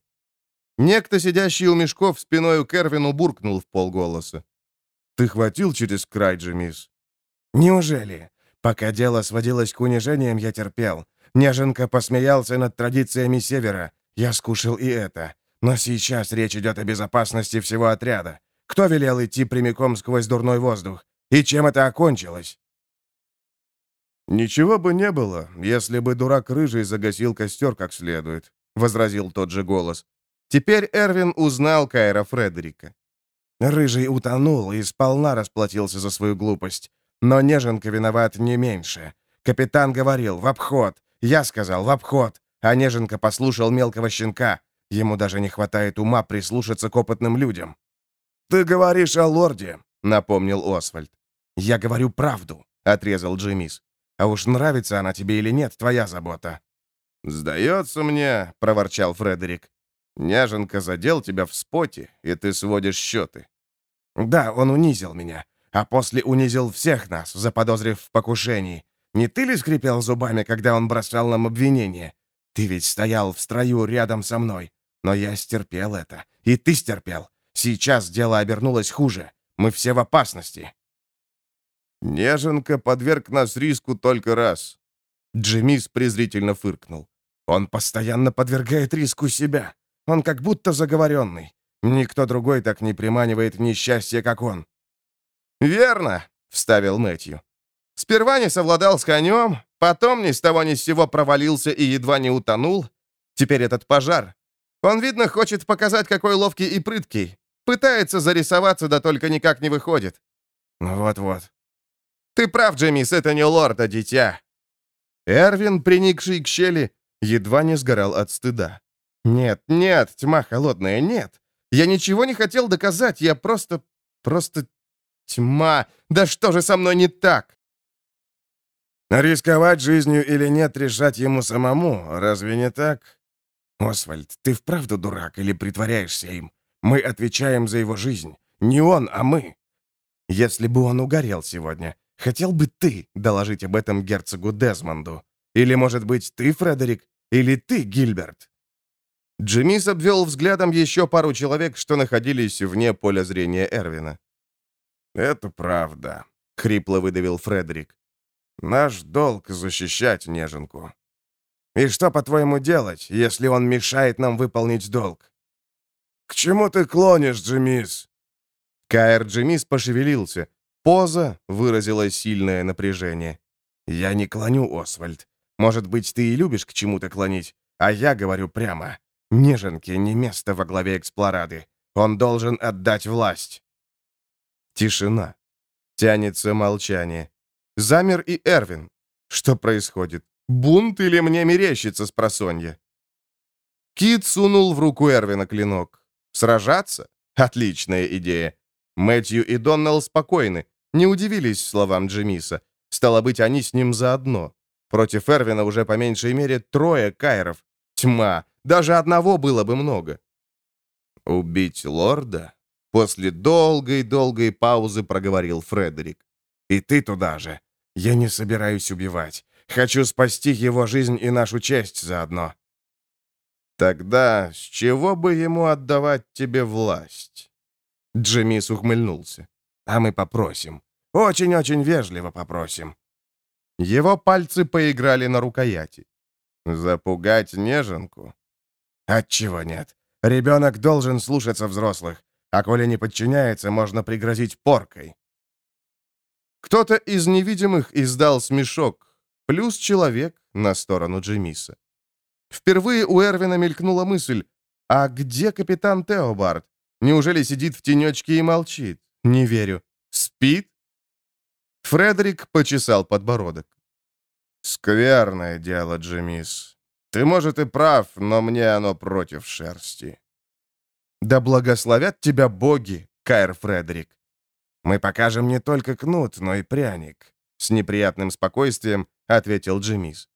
Некто, сидящий у мешков спиной к Эрвину, буркнул в полголоса. «Ты хватил через край, Джимис?» «Неужели? Пока дело сводилось к унижениям, я терпел. Неженка посмеялся над традициями Севера. Я скушал и это. Но сейчас речь идет о безопасности всего отряда. Кто велел идти прямиком сквозь дурной воздух? И чем это окончилось?» «Ничего бы не было, если бы дурак Рыжий загасил костер как следует», — возразил тот же голос. Теперь Эрвин узнал Кайра Фредерика. Рыжий утонул и сполна расплатился за свою глупость. Но Неженка виноват не меньше. Капитан говорил «в обход». Я сказал «в обход». А Неженка послушал мелкого щенка. Ему даже не хватает ума прислушаться к опытным людям. «Ты говоришь о лорде», — напомнил Освальд. «Я говорю правду», — отрезал Джимис. «А уж нравится она тебе или нет, твоя забота». «Сдается мне», — проворчал Фредерик. «Няженка задел тебя в споте, и ты сводишь счеты». «Да, он унизил меня, а после унизил всех нас, заподозрив в покушении. Не ты ли скрипел зубами, когда он бросал нам обвинения? Ты ведь стоял в строю рядом со мной. Но я стерпел это, и ты стерпел. Сейчас дело обернулось хуже. Мы все в опасности». «Неженка подверг нас риску только раз». Джимис презрительно фыркнул. «Он постоянно подвергает риску себя. Он как будто заговоренный. Никто другой так не приманивает несчастье, как он». «Верно», — вставил Мэтью. «Сперва не совладал с конем, потом ни с того ни с сего провалился и едва не утонул. Теперь этот пожар. Он, видно, хочет показать, какой ловкий и прыткий. Пытается зарисоваться, да только никак не выходит». «Вот-вот. «Ты прав, Джемис, это не лорд, а дитя». Эрвин, приникший к щели, едва не сгорал от стыда. «Нет, нет, тьма холодная, нет. Я ничего не хотел доказать, я просто... просто... тьма. Да что же со мной не так?» «Рисковать жизнью или нет, решать ему самому, разве не так?» «Освальд, ты вправду дурак или притворяешься им? Мы отвечаем за его жизнь. Не он, а мы. Если бы он угорел сегодня, Хотел бы ты доложить об этом герцогу Дезмонду? Или, может быть, ты, Фредерик? Или ты, Гильберт?» Джимис обвел взглядом еще пару человек, что находились вне поля зрения Эрвина. «Это правда», — хрипло выдавил Фредерик. «Наш долг — защищать неженку. И что, по-твоему, делать, если он мешает нам выполнить долг?» «К чему ты клонишь, Джимис?» Каэр Джимис пошевелился, Поза выразила сильное напряжение. «Я не клоню, Освальд. Может быть, ты и любишь к чему-то клонить, а я говорю прямо. Неженке не место во главе эксплорады. Он должен отдать власть». Тишина. Тянется молчание. Замер и Эрвин. Что происходит? Бунт или мне мерещится с просонья? Кит сунул в руку Эрвина клинок. Сражаться? Отличная идея. Мэтью и Доннелл спокойны не удивились словам Джемиса. Стало быть, они с ним заодно. Против Эрвина уже по меньшей мере трое кайров. Тьма. Даже одного было бы много. «Убить лорда?» После долгой-долгой паузы проговорил Фредерик. «И ты туда же. Я не собираюсь убивать. Хочу спасти его жизнь и нашу честь заодно». «Тогда с чего бы ему отдавать тебе власть?» Джемис ухмыльнулся. А мы попросим. Очень-очень вежливо попросим». Его пальцы поиграли на рукояти. «Запугать неженку?» «Отчего нет? Ребенок должен слушаться взрослых, а коли не подчиняется, можно пригрозить поркой». Кто-то из невидимых издал смешок, плюс человек на сторону Джемиса. Впервые у Эрвина мелькнула мысль, а где капитан Теобард? Неужели сидит в тенечке и молчит? Не верю. Спит? Фредерик почесал подбородок. «Скверное дело, Джемис. Ты, может, и прав, но мне оно против шерсти». «Да благословят тебя боги, Кайр Фредерик. Мы покажем не только кнут, но и пряник», — с неприятным спокойствием ответил Джемис.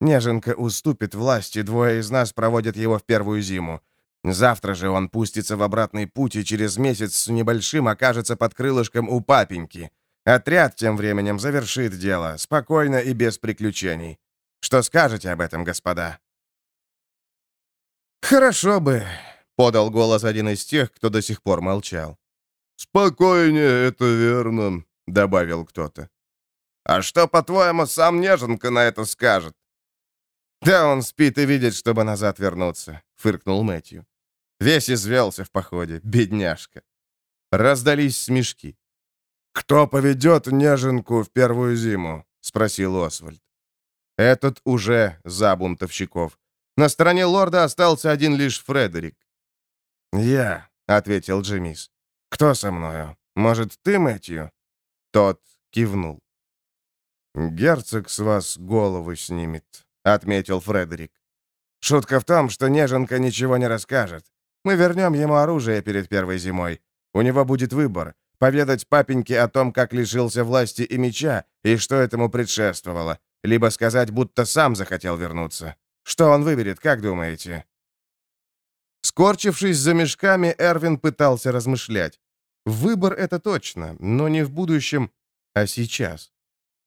«Неженка уступит власти, двое из нас проводят его в первую зиму. Завтра же он пустится в обратный путь и через месяц с небольшим окажется под крылышком у папеньки. Отряд тем временем завершит дело, спокойно и без приключений. Что скажете об этом, господа?» «Хорошо бы», — подал голос один из тех, кто до сих пор молчал. «Спокойнее, это верно», — добавил кто-то. «А что, по-твоему, сам Неженка на это скажет?» «Да он спит и видит, чтобы назад вернуться», — фыркнул Мэтью. Весь извелся в походе, бедняжка. Раздались смешки. «Кто поведет неженку в первую зиму?» — спросил Освальд. Этот уже за бунтовщиков. На стороне лорда остался один лишь Фредерик. «Я», — ответил Джимис. «Кто со мною? Может, ты, Мэтью?» Тот кивнул. «Герцог с вас головы снимет», — отметил Фредерик. «Шутка в том, что неженка ничего не расскажет. Мы вернем ему оружие перед первой зимой. У него будет выбор поведать папеньке о том, как лишился власти и меча, и что этому предшествовало, либо сказать, будто сам захотел вернуться. Что он выберет, как думаете?» Скорчившись за мешками, Эрвин пытался размышлять. Выбор это точно, но не в будущем, а сейчас.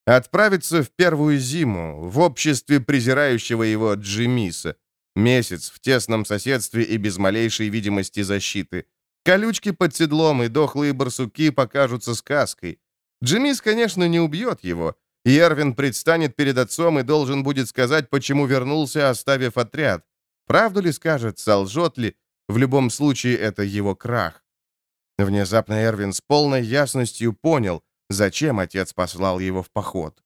Отправиться в первую зиму, в обществе презирающего его Джимиса. Месяц в тесном соседстве и без малейшей видимости защиты. Колючки под седлом и дохлые барсуки покажутся сказкой. Джимис, конечно, не убьет его. И Эрвин предстанет перед отцом и должен будет сказать, почему вернулся, оставив отряд. Правду ли скажет, солжет ли? В любом случае, это его крах. Внезапно Эрвин с полной ясностью понял, зачем отец послал его в поход.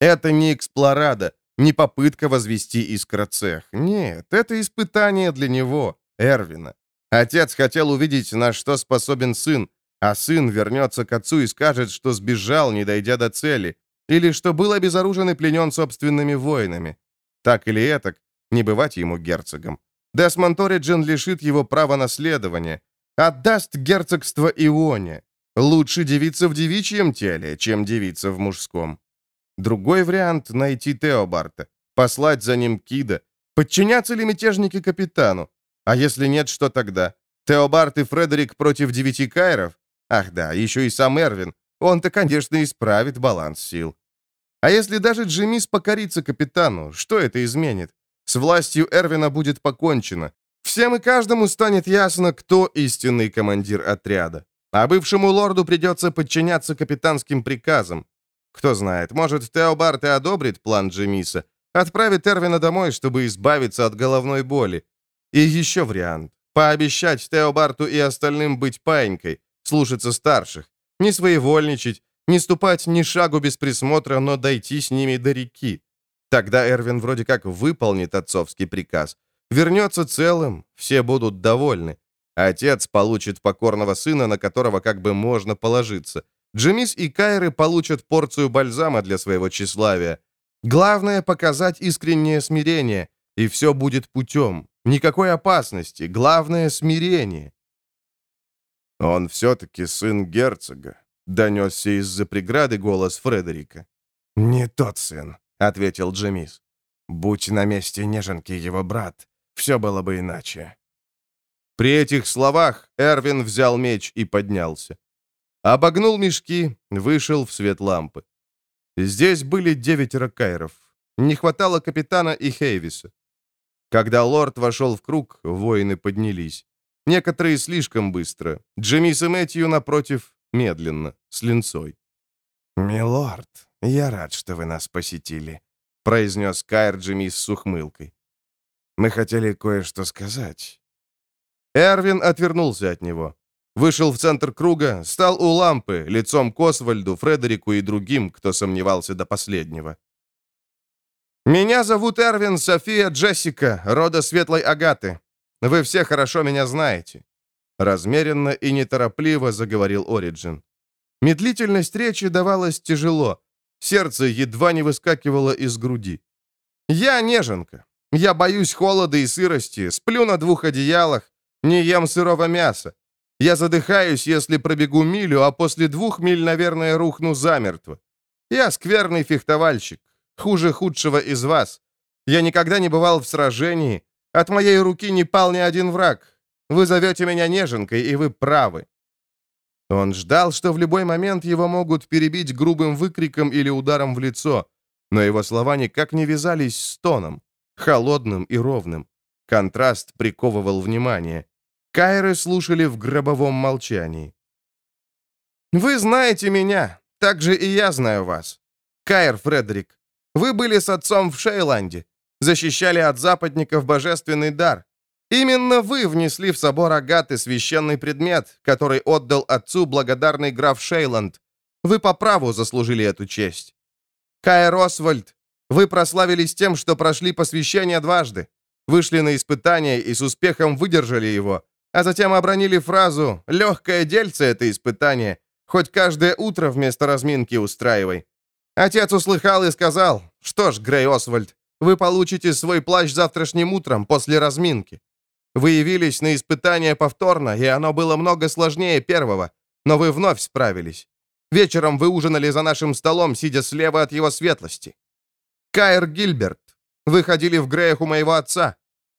Это не эксплорада, не попытка возвести искроцех. Нет, это испытание для него, Эрвина. Отец хотел увидеть, на что способен сын, а сын вернется к отцу и скажет, что сбежал, не дойдя до цели, или что был обезоружен и пленен собственными воинами. Так или этак, не бывать ему герцогом. Десмонд Ориджин лишит его права наследования, отдаст герцогство Ионе. Лучше девица в девичьем теле, чем девица в мужском. Другой вариант — найти Теобарта, послать за ним Кида, подчиняться ли мятежники капитану, а если нет, что тогда? Теобард и Фредерик против девяти кайров? Ах да, еще и сам Эрвин. Он-то, конечно, исправит баланс сил. А если даже Джимис покорится капитану, что это изменит? Властью Эрвина будет покончено. Всем и каждому станет ясно, кто истинный командир отряда. А бывшему лорду придется подчиняться капитанским приказам. Кто знает, может, Теобард и одобрит план Джимиса, отправит Эрвина домой, чтобы избавиться от головной боли. И еще вариант. Пообещать Теобарту и остальным быть паинькой, слушаться старших, не своевольничать, не ступать ни шагу без присмотра, но дойти с ними до реки. Тогда Эрвин вроде как выполнит отцовский приказ. Вернется целым, все будут довольны. Отец получит покорного сына, на которого как бы можно положиться. Джемис и Кайры получат порцию бальзама для своего тщеславия. Главное — показать искреннее смирение, и все будет путем, Никакой опасности, главное — смирение. «Он все-таки сын герцога», — донесся из-за преграды голос Фредерика. «Не тот сын», — ответил Джемис. «Будь на месте неженки его брат, все было бы иначе». При этих словах Эрвин взял меч и поднялся. Обогнул мешки, вышел в свет лампы. Здесь были девятеро кайров. Не хватало капитана и Хейвиса. Когда лорд вошел в круг, воины поднялись. Некоторые слишком быстро. Джемис и Мэтью, напротив, медленно, с линцой. «Милорд, я рад, что вы нас посетили», — произнес Кайр Джемис с ухмылкой. «Мы хотели кое-что сказать». Эрвин отвернулся от него. Вышел в центр круга, стал у лампы, лицом к Освальду, Фредерику и другим, кто сомневался до последнего. «Меня зовут Эрвин София Джессика, рода Светлой Агаты. Вы все хорошо меня знаете». Размеренно и неторопливо заговорил Ориджин. Медлительность речи давалась тяжело. Сердце едва не выскакивало из груди. «Я неженка. Я боюсь холода и сырости, сплю на двух одеялах, не ем сырого мяса. Я задыхаюсь, если пробегу милю, а после двух миль, наверное, рухну замертво. Я скверный фехтовальщик, хуже худшего из вас. Я никогда не бывал в сражении. От моей руки не пал ни один враг. Вы зовете меня неженкой, и вы правы». Он ждал, что в любой момент его могут перебить грубым выкриком или ударом в лицо, но его слова никак не вязались с тоном, холодным и ровным. Контраст приковывал внимание. Кайры слушали в гробовом молчании. «Вы знаете меня, так же и я знаю вас. Кайр Фредерик, вы были с отцом в Шейланде, защищали от западников божественный дар. Именно вы внесли в собор Агаты священный предмет, который отдал отцу благодарный граф Шейланд. Вы по праву заслужили эту честь. Кайр Освальд, вы прославились тем, что прошли посвящение дважды, вышли на испытание и с успехом выдержали его, а затем обронили фразу «Легкое дельце это испытание, хоть каждое утро вместо разминки устраивай». Отец услыхал и сказал, «Что ж, Грей Освальд, вы получите свой плащ завтрашним утром после разминки. Вы явились на испытание повторно, и оно было много сложнее первого, но вы вновь справились. Вечером вы ужинали за нашим столом, сидя слева от его светлости. Кайр Гильберт, вы ходили в Греях у моего отца.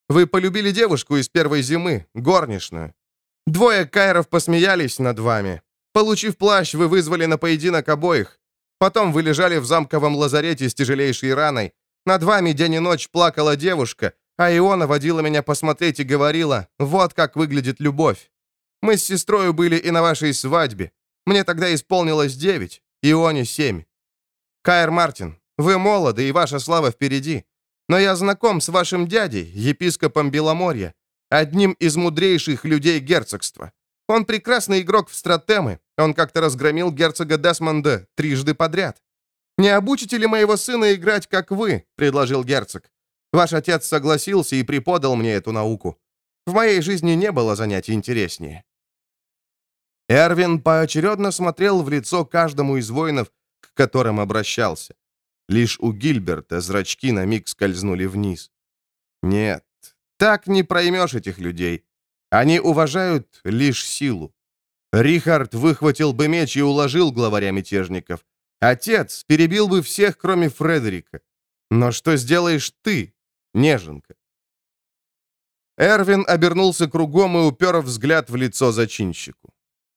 Вы полюбили девушку из первой зимы, горничную. Двое кайров посмеялись над вами. Получив плащ, вы вызвали на поединок обоих. Потом вы лежали в замковом лазарете с тяжелейшей раной. Над вами день и ночь плакала девушка, а Иона водила меня посмотреть и говорила, вот как выглядит любовь. Мы с сестрой были и на вашей свадьбе. Мне тогда исполнилось девять, Ионе семь. Кайр Мартин, вы молоды, и ваша слава впереди. Но я знаком с вашим дядей, епископом Беломорья, одним из мудрейших людей герцогства. Он прекрасный игрок в стратемы. Он как-то разгромил герцога Десмонда трижды подряд. «Не обучите ли моего сына играть, как вы?» — предложил герцог. «Ваш отец согласился и преподал мне эту науку. В моей жизни не было занятий интереснее». Эрвин поочередно смотрел в лицо каждому из воинов, к которым обращался. Лишь у Гильберта зрачки на миг скользнули вниз. Нет, так не проймешь этих людей. Они уважают лишь силу. Рихард выхватил бы меч и уложил главаря мятежников. Отец перебил бы всех, кроме Фредерика. Но что сделаешь ты, неженка? Эрвин обернулся кругом и упер взгляд в лицо зачинщику.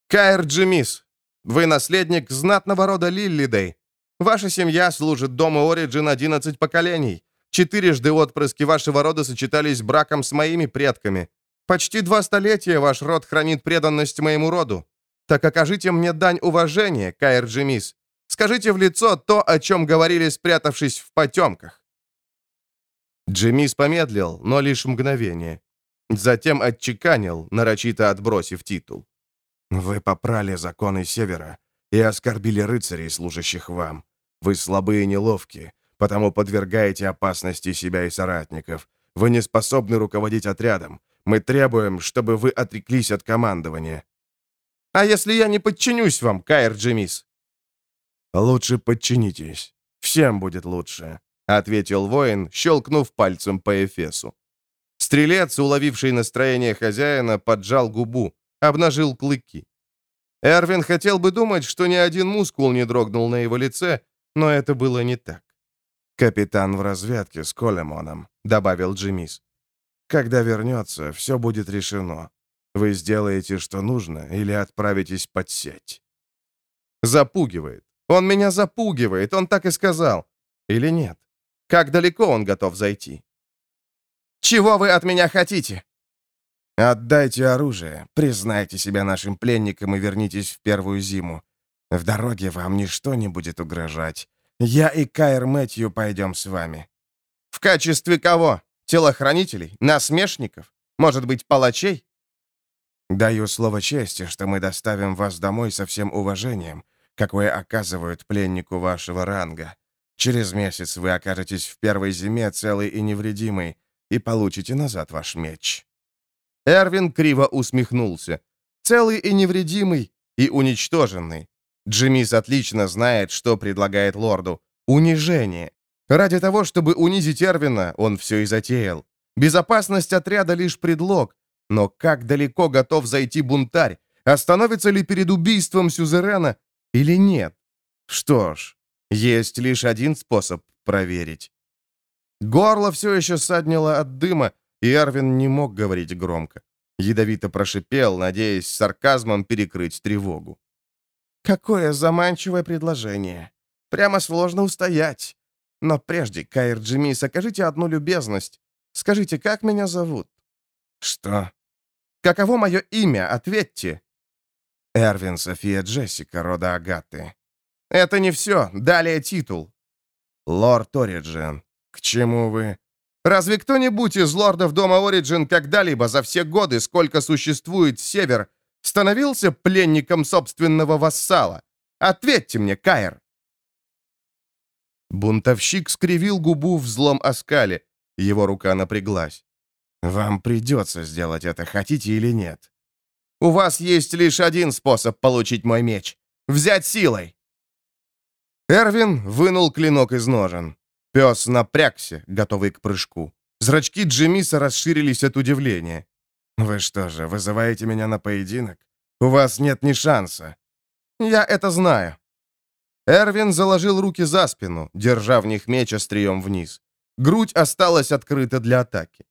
«Каэр Джимис, вы наследник знатного рода Лиллидей. Ваша семья служит дому Ориджин 11 поколений. Четырежды отпрыски вашего рода сочетались браком с моими предками. Почти два столетия ваш род хранит преданность моему роду. Так окажите мне дань уважения, Каэр Джимис. Скажите в лицо то, о чем говорили, спрятавшись в потемках». Джимис помедлил, но лишь мгновение. Затем отчеканил, нарочито отбросив титул. «Вы попрали законы Севера и оскорбили рыцарей, служащих вам. Вы слабые и неловки, потому подвергаете опасности себя и соратников. Вы не способны руководить отрядом. Мы требуем, чтобы вы отреклись от командования». «А если я не подчинюсь вам, Каэр Джемис?» «Лучше подчинитесь. Всем будет лучше», — ответил воин, щелкнув пальцем по Эфесу. Стрелец, уловивший настроение хозяина, поджал губу, обнажил клыки. Эрвин хотел бы думать, что ни один мускул не дрогнул на его лице, но это было не так. «Капитан в разведке с Колемоном», — добавил Джимис. «Когда вернется, все будет решено. Вы сделаете, что нужно, или отправитесь под сеть». Запугивает. Он меня запугивает, он так и сказал. Или нет? Как далеко он готов зайти? «Чего вы от меня хотите?» «Отдайте оружие, признайте себя нашим пленником и вернитесь в первую зиму. В дороге вам ничто не будет угрожать. Я и Кайр Мэтью пойдем с вами». «В качестве кого? Телохранителей? Насмешников? Может быть, палачей?» Даю слово чести, что мы доставим вас домой со всем уважением, какое оказывают пленнику вашего ранга. Через месяц вы окажетесь в первой зиме целый и невредимый и получите назад ваш меч». Эрвин криво усмехнулся. Целый и невредимый, и уничтоженный. Джимис отлично знает, что предлагает лорду. Унижение. Ради того, чтобы унизить Эрвина, он все и затеял. Безопасность отряда лишь предлог. Но как далеко готов зайти бунтарь? Остановится ли перед убийством Сюзерена или нет? Что ж, есть лишь один способ проверить. Горло все еще саднило от дыма, и Эрвин не мог говорить громко. Ядовито прошипел, надеясь сарказмом перекрыть тревогу. «Какое заманчивое предложение. Прямо сложно устоять. Но прежде, Каир Джимис, окажите одну любезность. Скажите, как меня зовут?» «Что?» «Каково мое имя? Ответьте». «Эрвин София Джессика, рода Агаты». «Это не все. Далее титул». «Лорд Ориджин. К чему вы...» Разве кто-нибудь из лордов дома Ориджин когда-либо за все годы, сколько существует Север, становился пленником собственного вассала? Ответьте мне, Кайр!» Бунтовщик скривил губу в злом оскале. Его рука напряглась. «Вам придется сделать это, хотите или нет?» «У вас есть лишь один способ получить мой меч. Взять силой!» Эрвин вынул клинок из ножен. Пес напрягся, готовый к прыжку. Зрачки Джимиса расширились от удивления. «Вы что же, вызываете меня на поединок? У вас нет ни шанса». «Я это знаю». Эрвин заложил руки за спину, держа в них меч острием вниз. Грудь осталась открыта для атаки.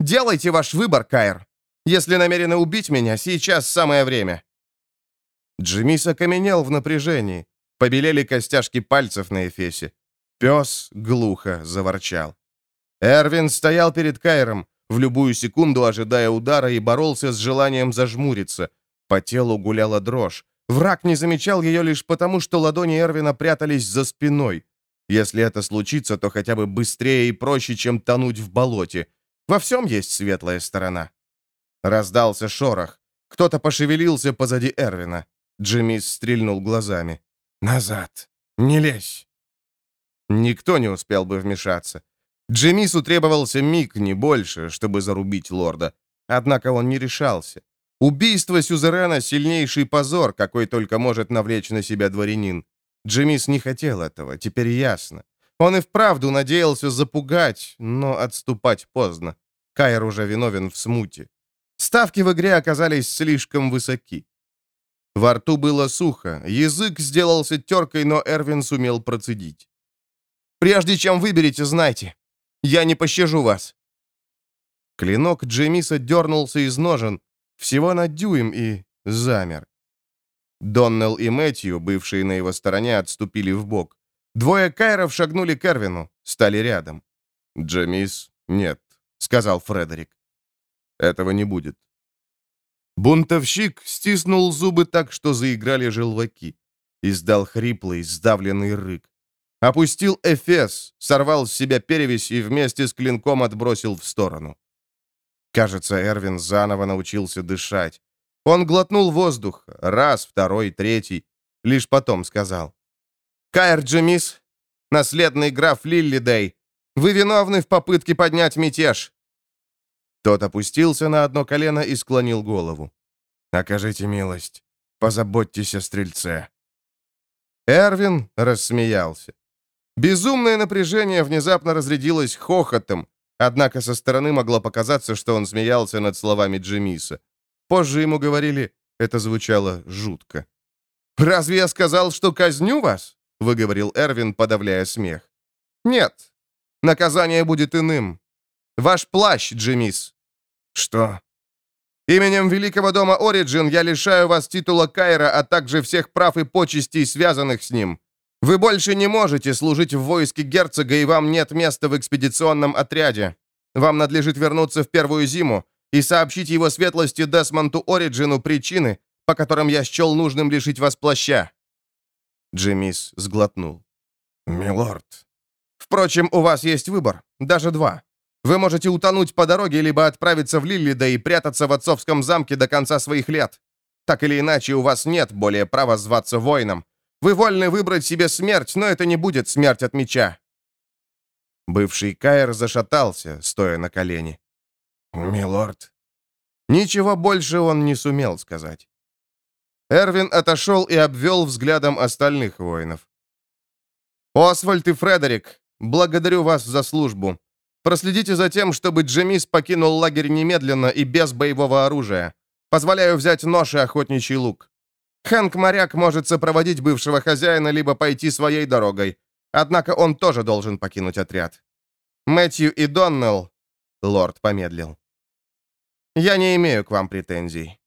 «Делайте ваш выбор, Кайр. Если намерены убить меня, сейчас самое время». Джимис окаменел в напряжении. Побелели костяшки пальцев на эфесе. Пес глухо заворчал. Эрвин стоял перед Кайром, в любую секунду ожидая удара и боролся с желанием зажмуриться. По телу гуляла дрожь. Враг не замечал ее лишь потому, что ладони Эрвина прятались за спиной. Если это случится, то хотя бы быстрее и проще, чем тонуть в болоте. Во всем есть светлая сторона. Раздался шорох. Кто-то пошевелился позади Эрвина. Джимми стрельнул глазами. «Назад! Не лезь!» Никто не успел бы вмешаться. Джемису требовался миг, не больше, чтобы зарубить лорда. Однако он не решался. Убийство Сюзерена — сильнейший позор, какой только может навлечь на себя дворянин. Джемис не хотел этого, теперь ясно. Он и вправду надеялся запугать, но отступать поздно. Кайр уже виновен в смуте. Ставки в игре оказались слишком высоки. Во рту было сухо, язык сделался теркой, но Эрвин сумел процедить. Прежде чем выберете, знайте, я не пощажу вас». Клинок Джемиса дернулся из ножен, всего на дюйм и замер. Доннелл и Мэтью, бывшие на его стороне, отступили в бок. Двое кайров шагнули к Эрвину, стали рядом. «Джемис, нет», — сказал Фредерик. «Этого не будет». Бунтовщик стиснул зубы так, что заиграли желваки. Издал хриплый, сдавленный рык. Опустил Эфес, сорвал с себя перевязь и вместе с клинком отбросил в сторону. Кажется, Эрвин заново научился дышать. Он глотнул воздух, раз, второй, третий. Лишь потом сказал. «Каэр Джемис, наследный граф Лиллидей, вы виновны в попытке поднять мятеж». Тот опустился на одно колено и склонил голову. «Окажите милость. Позаботьтесь о стрельце». Эрвин рассмеялся. Безумное напряжение внезапно разрядилось хохотом, однако со стороны могло показаться, что он смеялся над словами Джемиса. Позже ему говорили, это звучало жутко. «Разве я сказал, что казню вас?» — выговорил Эрвин, подавляя смех. «Нет, наказание будет иным. Ваш плащ, Джемис». «Что?» «Именем Великого дома Ориджин я лишаю вас титула Кайра, а также всех прав и почестей, связанных с ним. Вы больше не можете служить в войске герцога, и вам нет места в экспедиционном отряде. Вам надлежит вернуться в первую зиму и сообщить его светлости Десмонту Ориджину причины, по которым я счел нужным лишить вас плаща». Джимис сглотнул. «Милорд». «Впрочем, у вас есть выбор, даже два. Вы можете утонуть по дороге, либо отправиться в Лиллида и прятаться в отцовском замке до конца своих лет. Так или иначе, у вас нет более права зваться воином. Вы вольны выбрать себе смерть, но это не будет смерть от меча». Бывший Каир зашатался, стоя на колени. «Милорд». Ничего больше он не сумел сказать. Эрвин отошел и обвел взглядом остальных воинов. «Освальд и Фредерик, благодарю вас за службу. Проследите за тем, чтобы Джемис покинул лагерь немедленно и без боевого оружия. Позволяю взять нож и охотничий лук. Хэнк-моряк может сопроводить бывшего хозяина, либо пойти своей дорогой. Однако он тоже должен покинуть отряд. Мэтью и Доннелл...» Лорд помедлил. «Я не имею к вам претензий.